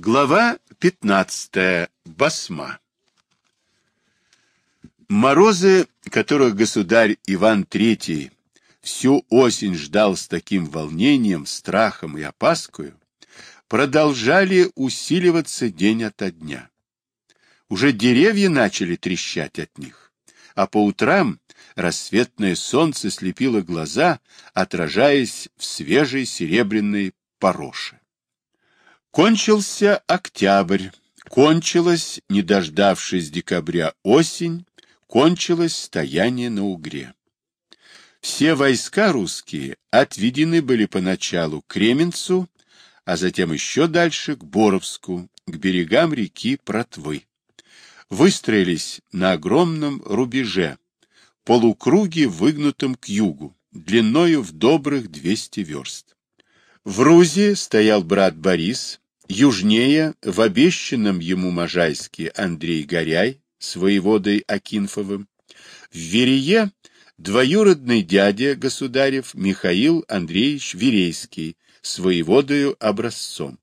Глава 15. Басма. Морозы, которых государь Иван III всю осень ждал с таким волнением, страхом и опаскою, продолжали усиливаться день ото дня. Уже деревья начали трещать от них, а по утрам рассветное солнце слепило глаза, отражаясь в свежей серебряной пороше. Кончился октябрь, кончилась, не дождавшись декабря, осень, кончилось стояние на Угре. Все войска русские отведены были поначалу к Кременцу, а затем еще дальше к Боровску, к берегам реки Протвы. Выстроились на огромном рубеже, полукруге, выгнутом к югу, длиною в добрых 200 верст. В Рузе стоял брат Борис, южнее, в обещанном ему Можайске Андрей Горяй с воеводой Акинфовым, в Верее двоюродный дядя государев Михаил Андреевич Верейский с воеводою Образцом.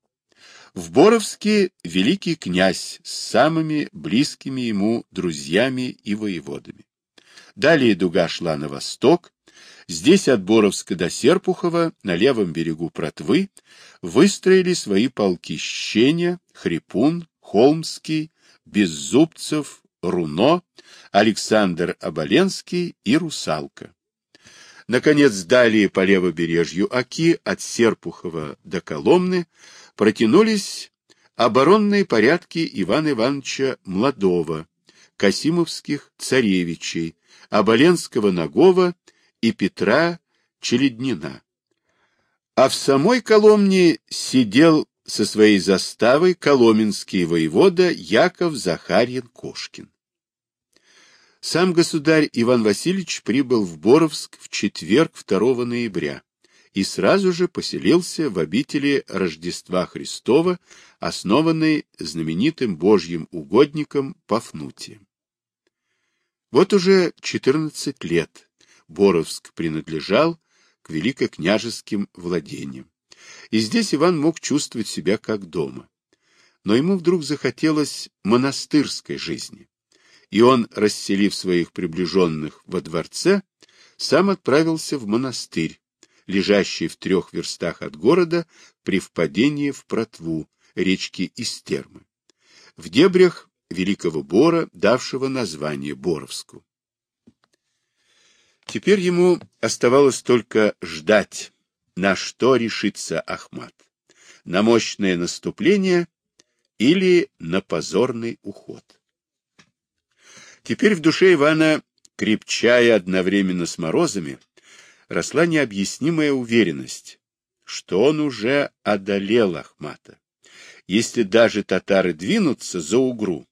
В Боровске великий князь с самыми близкими ему друзьями и воеводами. Далее дуга шла на восток, Здесь от Боровска до Серпухова, на левом берегу Протвы, выстроили свои полки Щеня, Хрипун, Холмский, Беззубцев, Руно, Александр Оболенский и Русалка. Наконец, далее по левобережью Оки, от Серпухова до Коломны, протянулись оборонные порядки Ивана Ивановича Младова, Касимовских царевичей, Оболенского Нагова и Петра Челеднина. А в самой Коломне сидел со своей заставой коломенский воевода Яков Захарьин Кошкин. Сам государь Иван Васильевич прибыл в Боровск в четверг 2 ноября и сразу же поселился в обители Рождества Христова, основанной знаменитым божьим угодником Пафнутием. Вот уже 14 лет Боровск принадлежал к великокняжеским владениям. И здесь Иван мог чувствовать себя как дома. Но ему вдруг захотелось монастырской жизни. И он, расселив своих приближенных во дворце, сам отправился в монастырь, лежащий в трех верстах от города при впадении в Протву, речки Истермы, в дебрях Великого Бора, давшего название Боровску. Теперь ему оставалось только ждать, на что решится Ахмат. На мощное наступление или на позорный уход. Теперь в душе Ивана, крепчая одновременно с морозами, росла необъяснимая уверенность, что он уже одолел Ахмата. Если даже татары двинутся за Угру,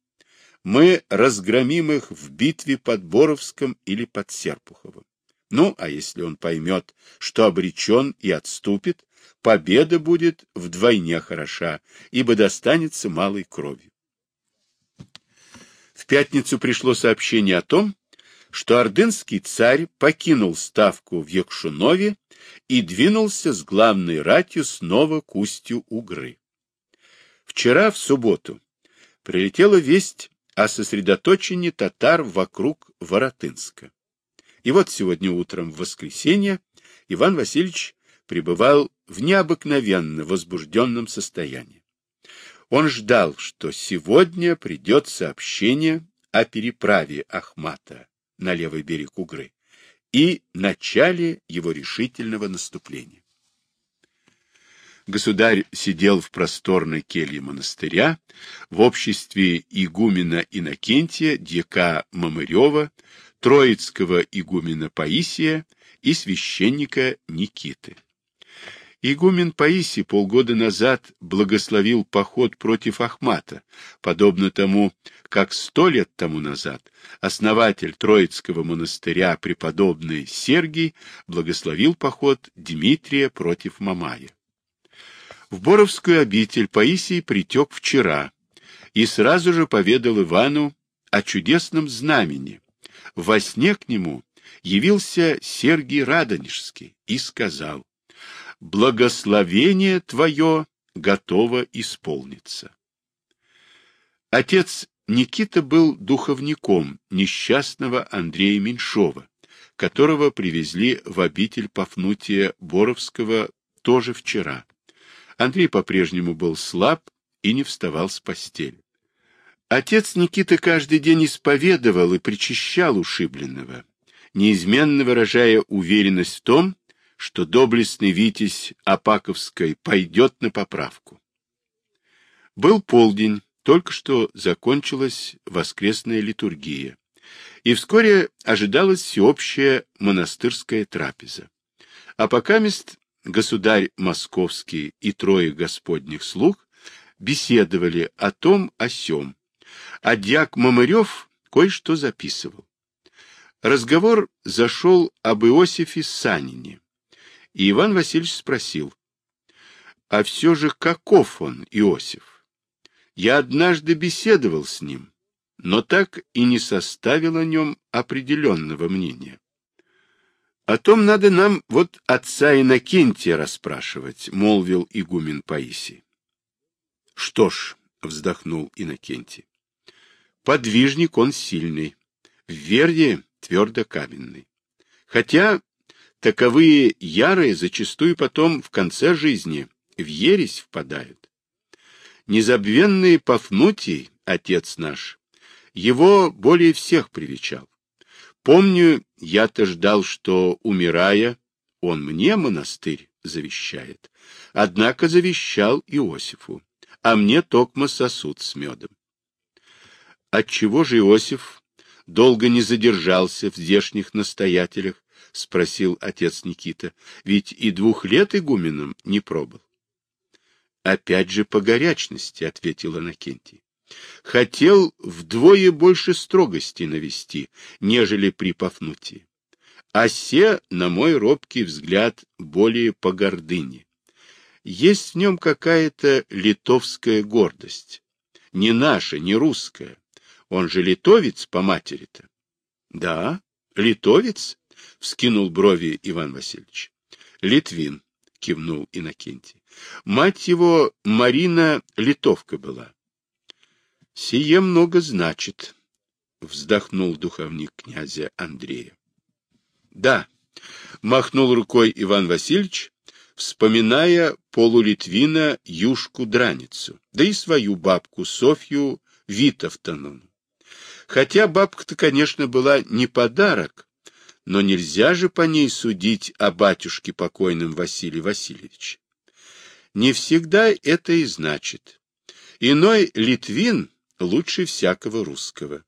мы разгромим их в битве под Боровском или под Серпуховым. Ну, а если он поймет, что обречен и отступит, победа будет вдвойне хороша, ибо достанется малой кровью. В пятницу пришло сообщение о том, что ордынский царь покинул ставку в Якшунове и двинулся с главной ратью снова к устью Угры. Вчера, в субботу, прилетела весть о сосредоточении татар вокруг Воротынска. И вот сегодня утром, в воскресенье, Иван Васильевич пребывал в необыкновенно возбужденном состоянии. Он ждал, что сегодня придет сообщение о переправе Ахмата на левый берег Угры и начале его решительного наступления. Государь сидел в просторной келье монастыря в обществе игумена Иннокентия, дьяка Мамырева, троицкого игумена Паисия и священника Никиты. Игумен Паисий полгода назад благословил поход против Ахмата, подобно тому, как сто лет тому назад основатель Троицкого монастыря преподобный Сергий благословил поход Дмитрия против Мамая. В Боровскую обитель Паисий притек вчера и сразу же поведал Ивану о чудесном знамени, во сне к нему явился Сергий Радонежский и сказал, «Благословение твое готово исполниться. Отец Никита был духовником несчастного Андрея Меньшова, которого привезли в обитель Пафнутия Боровского тоже вчера. Андрей по-прежнему был слаб и не вставал с постели. Отец Никита каждый день исповедовал и причащал ушибленного, неизменно выражая уверенность в том, что доблестный Витязь Апаковской пойдет на поправку. Был полдень, только что закончилась воскресная литургия, и вскоре ожидалась всеобщая монастырская трапеза. А пока мест государь московский и трое господних слуг беседовали о том о сём, а дьяк Мамырев кое-что записывал. Разговор зашел об Иосифе Санине, и Иван Васильевич спросил, а все же каков он, Иосиф? Я однажды беседовал с ним, но так и не составил о нем определенного мнения. О том надо нам вот отца Иннокентия расспрашивать, — молвил игумен Паисий. — Что ж, — вздохнул Иннокентий, — подвижник он сильный, в вере твердо каменный. Хотя таковые ярые зачастую потом в конце жизни в ересь впадают. Незабвенный Пафнутий, отец наш, его более всех привечал. Помню, я-то ждал, что, умирая, он мне монастырь завещает. Однако завещал Иосифу, а мне токмо сосуд с медом. Отчего же Иосиф долго не задержался в здешних настоятелях? — спросил отец Никита. — Ведь и двух лет игуменом не пробыл. Опять же по горячности, — ответил Иннокентий. Хотел вдвое больше строгости навести, нежели при Пафнутии. А се, на мой робкий взгляд, более по гордыне. Есть в нем какая-то литовская гордость. Не наша, не русская. Он же литовец по матери-то. — Да, литовец? — вскинул брови Иван Васильевич. — Литвин, — кивнул Иннокентий. Мать его Марина литовка была. — Сие много значит, — вздохнул духовник князя Андрея. — Да, — махнул рукой Иван Васильевич, вспоминая полулитвина Юшку-драницу, да и свою бабку Софью Витовтоновну. Хотя бабка-то, конечно, была не подарок, но нельзя же по ней судить о батюшке покойном Василии Васильевиче. Не всегда это и значит. Иной Литвин лучше всякого русского.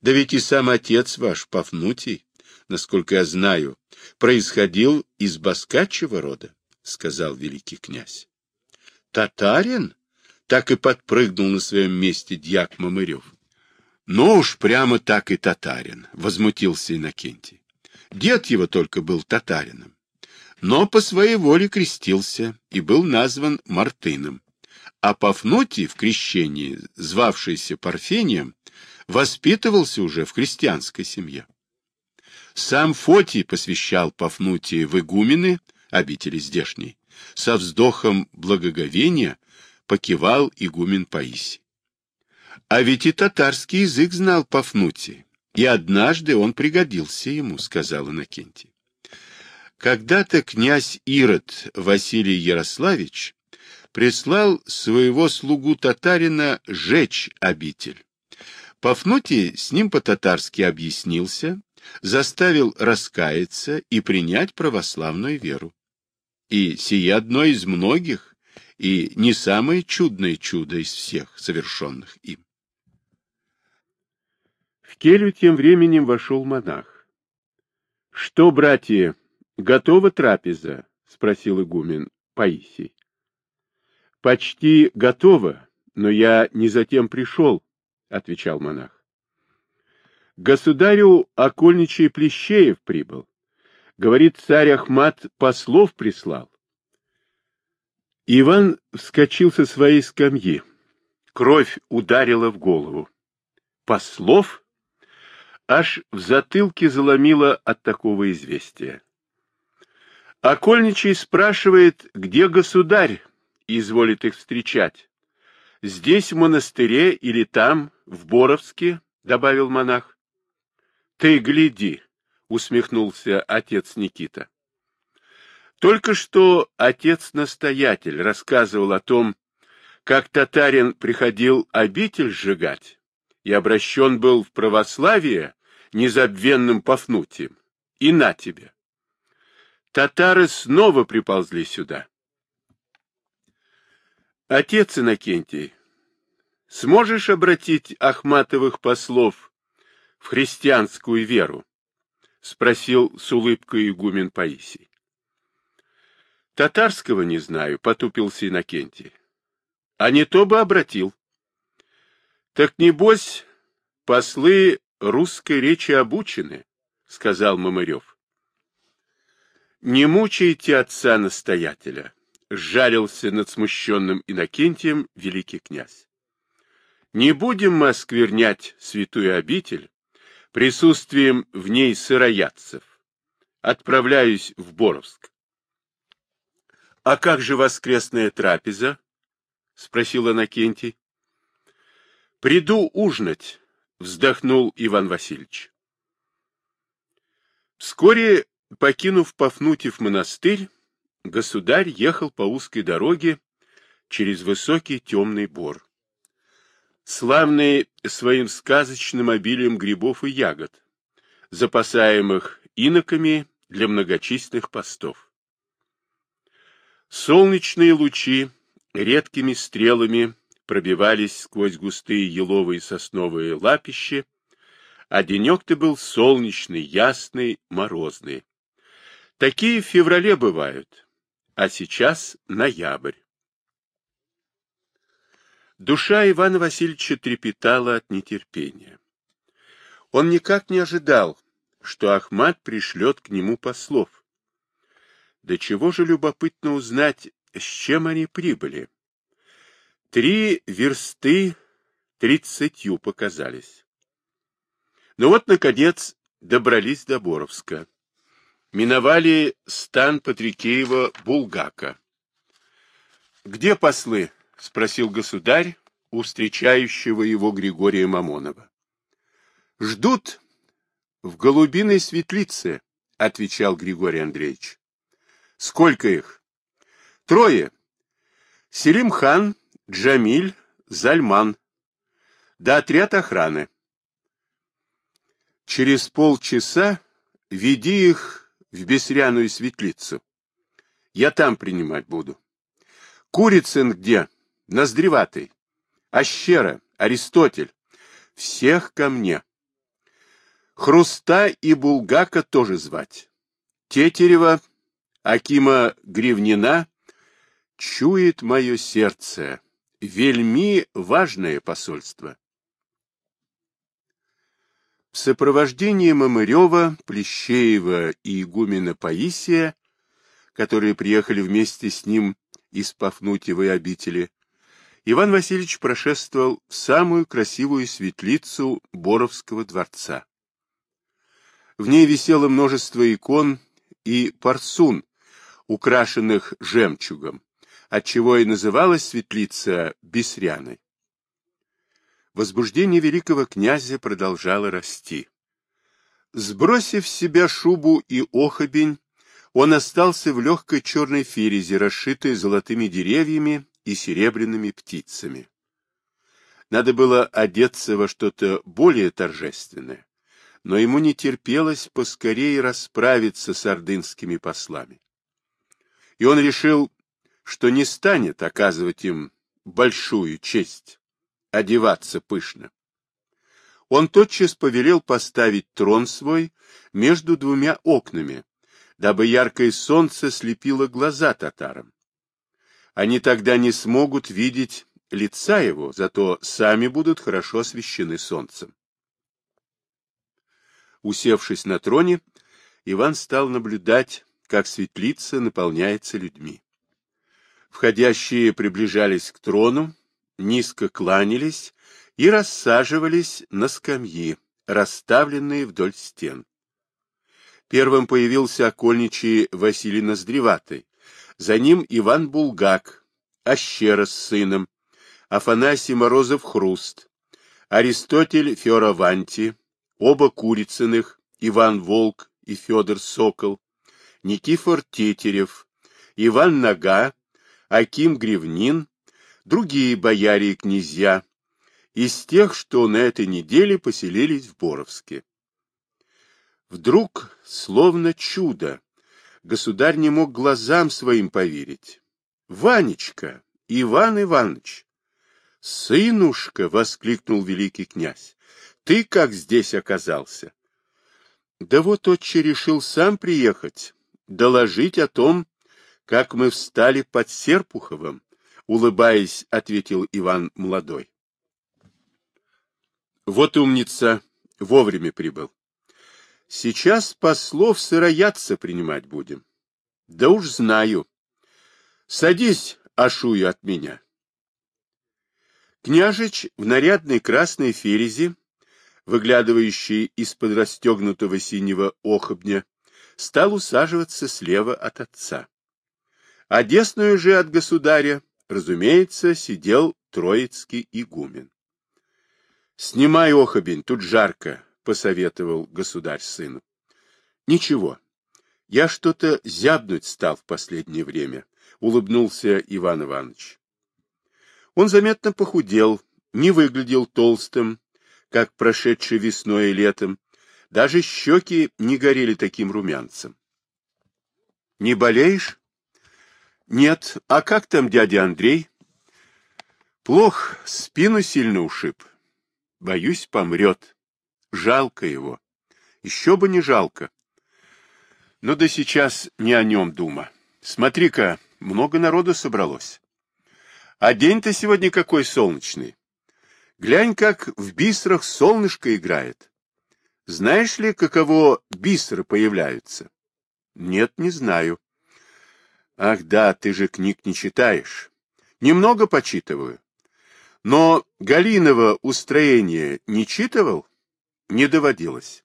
Да ведь и сам отец ваш, Пафнутий, насколько я знаю, происходил из баскачьего рода, — сказал великий князь. — Татарин? — так и подпрыгнул на своем месте дьяк Мамырев. — Ну уж прямо так и татарин, — возмутился Иннокентий. Дед его только был татарином но по своей воле крестился и был назван Мартыном. А Пафнутий в крещении, звавшийся Парфением, воспитывался уже в христианской семье. Сам Фотий посвящал Пафнутия в игумены, обители здешней, со вздохом благоговения покивал игумен Паисий. А ведь и татарский язык знал Пафнутий, и однажды он пригодился ему, сказал Иннокентий. Когда-то князь Ирод Василий Ярославич прислал своего слугу татарина жечь обитель. Пафнутий с ним по-татарски объяснился, заставил раскаяться и принять православную веру. И сие одно из многих, и не самое чудное чудо из всех, совершенных им. В келью тем временем вошел монах. — Что, братья, — Готова трапеза? — спросил игумен Паисий. — Почти готова, но я не затем пришел, — отвечал монах. — Государю окольничий Плещеев прибыл. Говорит, царь Ахмат послов прислал. Иван вскочил со своей скамьи. Кровь ударила в голову. Послов? Аж в затылке заломило от такого известия. Окольничий спрашивает, где государь, изволит их встречать. Здесь, в монастыре, или там, в Боровске, — добавил монах. — Ты гляди, — усмехнулся отец Никита. Только что отец-настоятель рассказывал о том, как татарин приходил обитель сжигать и обращен был в православие незабвенным Пафнутием. И на тебе. Татары снова приползли сюда. Отец Иннокентий, сможешь обратить Ахматовых послов в христианскую веру? Спросил с улыбкой игумен Паисий. Татарского не знаю, потупился Иннокентий. А не то бы обратил. Так небось, послы русской речи обучены, сказал Мамырев. Не мучайте отца-настоятеля, сжалился над смущенным Иннокентием великий князь. Не будем мы осквернять святую обитель присутствием в ней сыроядцев. Отправляюсь в Боровск. — А как же воскресная трапеза? — спросил Иннокентий. — Приду ужинать, — вздохнул Иван Васильевич. Вскоре, покинув Пафнутьев монастырь, государь ехал по узкой дороге через высокий темный бор. Славный своим сказочным обилием грибов и ягод, запасаемых иноками для многочисленных постов. Солнечные лучи редкими стрелами пробивались сквозь густые еловые сосновые лапища, а денек-то был солнечный, ясный, морозный. Такие в феврале бывают, а сейчас ноябрь. Душа Ивана Васильевича трепетала от нетерпения. Он никак не ожидал, что Ахмат пришлет к нему послов. Да чего же любопытно узнать, с чем они прибыли. Три версты тридцатью показались. Ну вот, наконец, добрались до Боровска. Миновали стан Патрикеева Булгака. — Где послы? — спросил государь у встречающего его Григория Мамонова. — Ждут в голубиной светлице, — отвечал Григорий Андреевич. — Сколько их? — Трое. Селим хан, Джамиль, Зальман. Да отряд охраны. Через полчаса веди их в Бесряную светлицу. Я там принимать буду. Курицын где? Ноздреватый. Ащера, Аристотель. Всех ко мне. Хруста и Булгака тоже звать. Тетерева, Акима Гривнина. Чует мое сердце вельми важное посольство. В сопровождении Мамырева, Плещеева и игумена Паисия, которые приехали вместе с ним из Пафнутьевой обители, Иван Васильевич прошествовал в самую красивую светлицу Боровского дворца. В ней висело множество икон и парсун, украшенных жемчугом, отчего и называлась светлица Бесряной. Возбуждение великого князя продолжало расти. Сбросив с себя шубу и охобень, он остался в легкой черной ферезе, расшитой золотыми деревьями и серебряными птицами. Надо было одеться во что-то более торжественное, но ему не терпелось поскорее расправиться с ордынскими послами. И он решил что не станет оказывать им большую честь, одеваться пышно. Он тотчас повелел поставить трон свой между двумя окнами, дабы яркое солнце слепило глаза татарам. Они тогда не смогут видеть лица его, зато сами будут хорошо освещены солнцем. Усевшись на троне, Иван стал наблюдать, как светлица наполняется людьми. Входящие приближались к трону, низко кланялись и рассаживались на скамьи, расставленные вдоль стен. Первым появился окольничий Василий Ноздреватый, за ним Иван Булгак, Ащера с сыном, Афанасий Морозов Хруст, Аристотель Феораванти, оба Курицыных, Иван Волк и Федор Сокол, Никифор Тетерев, Иван Нога, Аким Гривнин, другие бояре и князья, из тех, что на этой неделе поселились в Боровске. Вдруг, словно чудо, государь не мог глазам своим поверить. «Ванечка! Иван Иванович!» «Сынушка!» — воскликнул великий князь. «Ты как здесь оказался?» «Да вот отче решил сам приехать, доложить о том, как мы встали под Серпуховым», — улыбаясь, ответил Иван молодой. «Вот умница, вовремя прибыл. Сейчас послов сыроядца принимать будем. Да уж знаю. Садись, ашую от меня. Княжич в нарядной красной ферезе, выглядывающей из-под расстегнутого синего охобня, стал усаживаться слева от отца. А десную же от государя, разумеется, сидел троицкий игумен. — Снимай охобень, тут жарко, посоветовал государь сыну. Ничего, я что-то зябнуть стал в последнее время, улыбнулся Иван Иванович. Он заметно похудел, не выглядел толстым, как прошедший весной и летом, даже щеки не горели таким румянцем. — Не болеешь? — Нет. А как там дядя Андрей? — Плох, спину сильно ушиб. Боюсь, помрет. Жалко его. Еще бы не жалко. Но да сейчас не о нем дума. Смотри-ка, много народу собралось. А день-то сегодня какой солнечный. Глянь, как в бисерах солнышко играет. Знаешь ли, каково бисеры появляются? Нет, не знаю. Ах да, ты же книг не читаешь. Немного почитываю. Но Галиново устроение не читывал? не доводилось.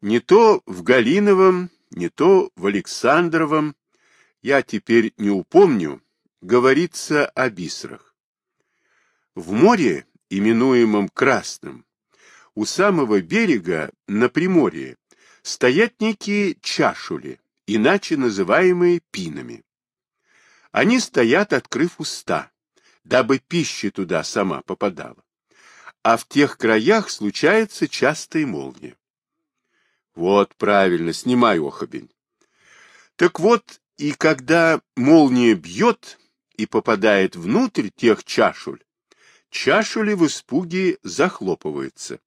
Не то в Галиновом, не то в Александровом, я теперь не упомню, говорится о бисерах. В море, именуемом Красным, у самого берега на Приморье стоят некие чашули, иначе называемые пинами. Они стоят, открыв уста, дабы пища туда сама попадала а в тех краях случается частая молния. Вот, правильно, снимай охобень. Так вот, и когда молния бьет и попадает внутрь тех чашуль, чашули в испуге захлопываются.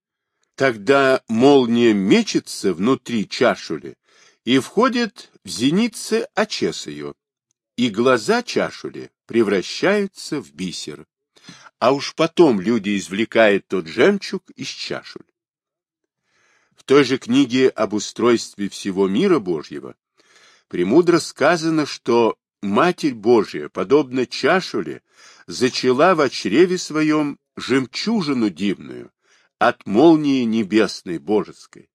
Тогда молния мечется внутри чашули и входит в зеницы очес ее, и глаза чашули превращаются в бисер а уж потом люди извлекают тот жемчуг из чашуль. В той же книге об устройстве всего мира Божьего премудро сказано, что Матерь Божья, подобно чашуле, зачала в чреве своем жемчужину дивную от молнии небесной божеской.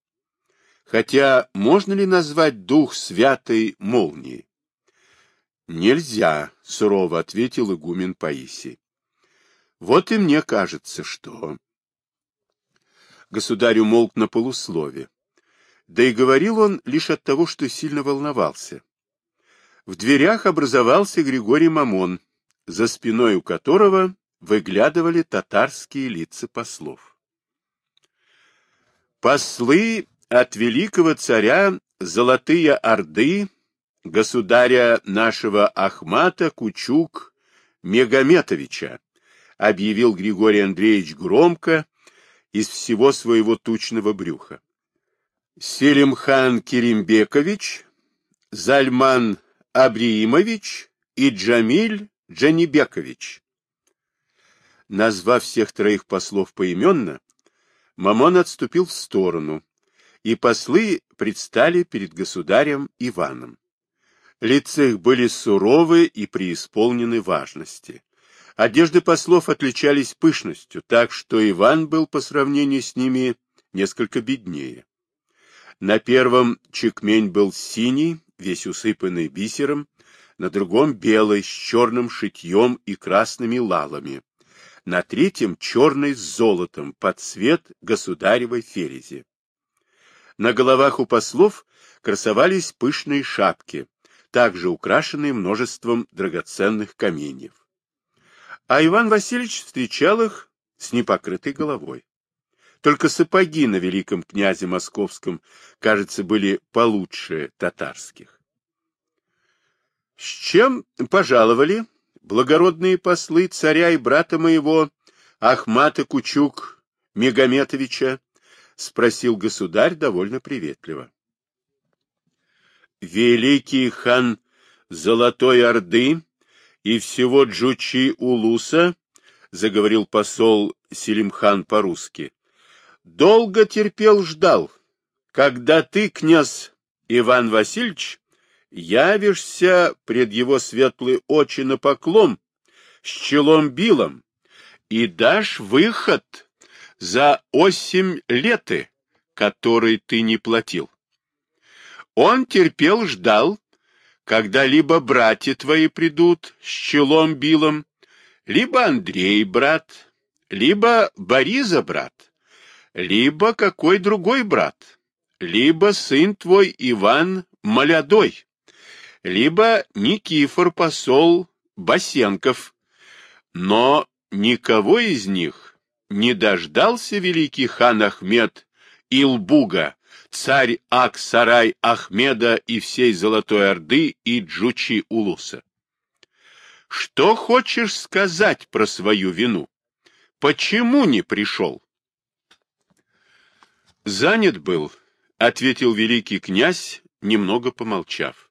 Хотя можно ли назвать Дух Святой молнией? Нельзя, сурово ответил игумен Паисий. Вот и мне кажется, что... Государь умолк на полуслове. Да и говорил он лишь от того, что сильно волновался. В дверях образовался Григорий Мамон, за спиной у которого выглядывали татарские лица послов. Послы от великого царя Золотые Орды, государя нашего Ахмата Кучук Мегаметовича, объявил Григорий Андреевич громко из всего своего тучного брюха. Селимхан Керимбекович, Зальман Абриимович и Джамиль Джанибекович. Назвав всех троих послов поименно, Мамон отступил в сторону, и послы предстали перед государем Иваном. Лица их были суровы и преисполнены важности. Одежды послов отличались пышностью, так что Иван был по сравнению с ними несколько беднее. На первом чекмень был синий, весь усыпанный бисером, на другом белой с черным шитьем и красными лалами, на третьем черный с золотом под цвет государевой ферези. На головах у послов красовались пышные шапки, также украшенные множеством драгоценных каменьев. А Иван Васильевич встречал их с непокрытой головой. Только сапоги на великом князе московском, кажется, были получше татарских. — С чем пожаловали благородные послы царя и брата моего Ахмата Кучук Мегаметовича? — спросил государь довольно приветливо. Великий хан Золотой Орды и всего Джучи Улуса, заговорил посол Селимхан по-русски, долго терпел, ждал, когда ты, князь Иван Васильевич, явишься пред его светлые очи на поклон с челом билом и дашь выход за осемь леты, который ты не платил. Он терпел, ждал, когда либо братья твои придут с челом билом, либо Андрей брат, либо Бориса брат, либо какой другой брат, либо сын твой Иван Молодой, либо Никифор посол Басенков. Но никого из них не дождался великий хан Ахмед Илбуга, царь Ак-Сарай Ахмеда и всей Золотой Орды и Джучи Улуса. Что хочешь сказать про свою вину? Почему не пришел? Занят был, ответил великий князь, немного помолчав.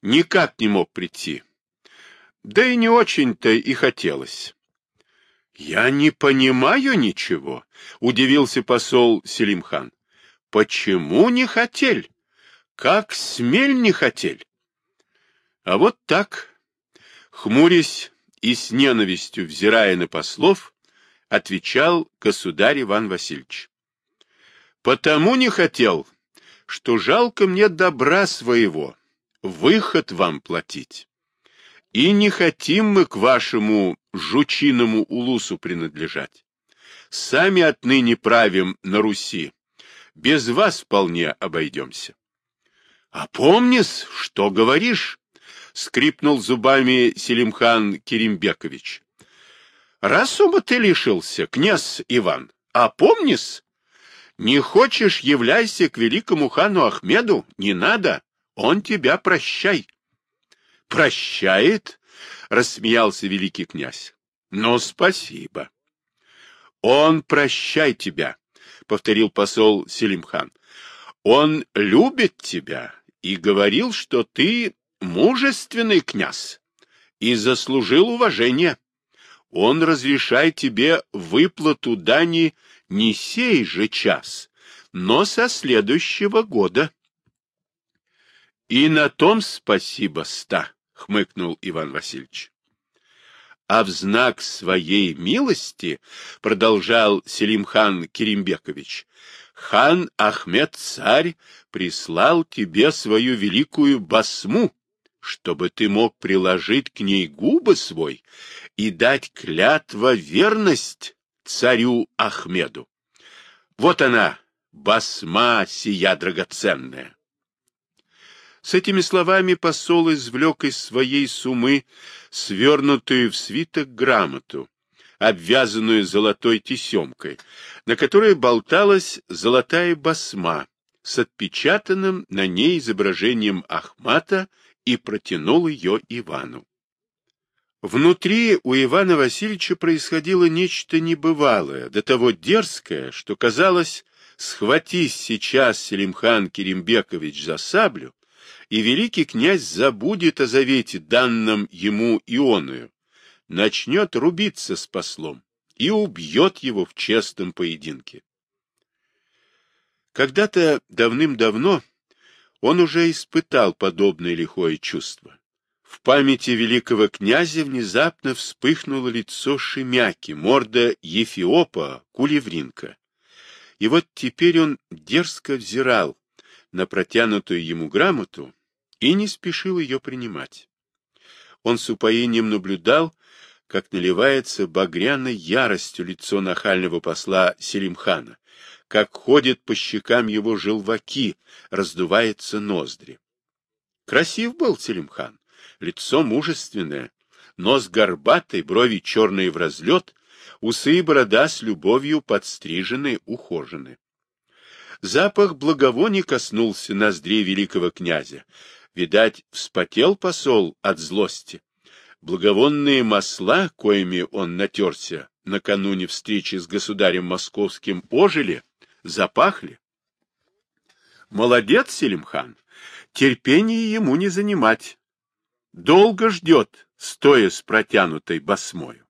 Никак не мог прийти. Да и не очень-то и хотелось. Я не понимаю ничего, удивился посол Селимхан. Почему не хотел? Как смель не хотел? А вот так, хмурясь и с ненавистью взирая на послов, отвечал государь Иван Васильевич. Потому не хотел, что жалко мне добра своего, выход вам платить. И не хотим мы к вашему жучиному улусу принадлежать. Сами отныне правим на Руси, без вас вполне обойдемся. — А помнишь, что говоришь? — скрипнул зубами Селимхан Керимбекович. — Разума ты лишился, князь Иван, а помнишь? Не хочешь, являйся к великому хану Ахмеду, не надо, он тебя прощай. — Прощает? — рассмеялся великий князь. — Ну, спасибо. — Он прощай тебя, — повторил посол Селимхан. Он любит тебя и говорил, что ты мужественный князь и заслужил уважения. Он разрешает тебе выплату дани не сей же час, но со следующего года. — И на том спасибо, ста, — хмыкнул Иван Васильевич а в знак своей милости, продолжал Селимхан Керимбекович, хан Ахмед царь прислал тебе свою великую басму, чтобы ты мог приложить к ней губы свой и дать клятва верность царю Ахмеду. Вот она, басма сия драгоценная. С этими словами посол извлек из своей сумы свернутую в свиток грамоту, обвязанную золотой тесемкой, на которой болталась золотая басма с отпечатанным на ней изображением Ахмата и протянул ее Ивану. Внутри у Ивана Васильевича происходило нечто небывалое, до того дерзкое, что казалось, схватись сейчас Селимхан Керимбекович за саблю, и великий князь забудет о завете, данном ему Ионую, начнет рубиться с послом и убьет его в честном поединке. Когда-то давным-давно он уже испытал подобное лихое чувство. В памяти великого князя внезапно вспыхнуло лицо Шемяки, морда Ефиопа, Кулевринка. И вот теперь он дерзко взирал на протянутую ему грамоту и не спешил ее принимать. Он с упоением наблюдал, как наливается багряной яростью лицо нахального посла Селимхана, как ходят по щекам его желваки, раздувается ноздри. Красив был Селимхан, лицо мужественное, нос горбатый, брови черные в разлет, усы и борода с любовью подстрижены, ухожены. Запах благовоний коснулся ноздрей великого князя. Видать, вспотел посол от злости. Благовонные масла, коими он натерся накануне встречи с государем московским, ожили, запахли. Молодец, Селимхан, терпение ему не занимать. Долго ждет, стоя с протянутой босмою.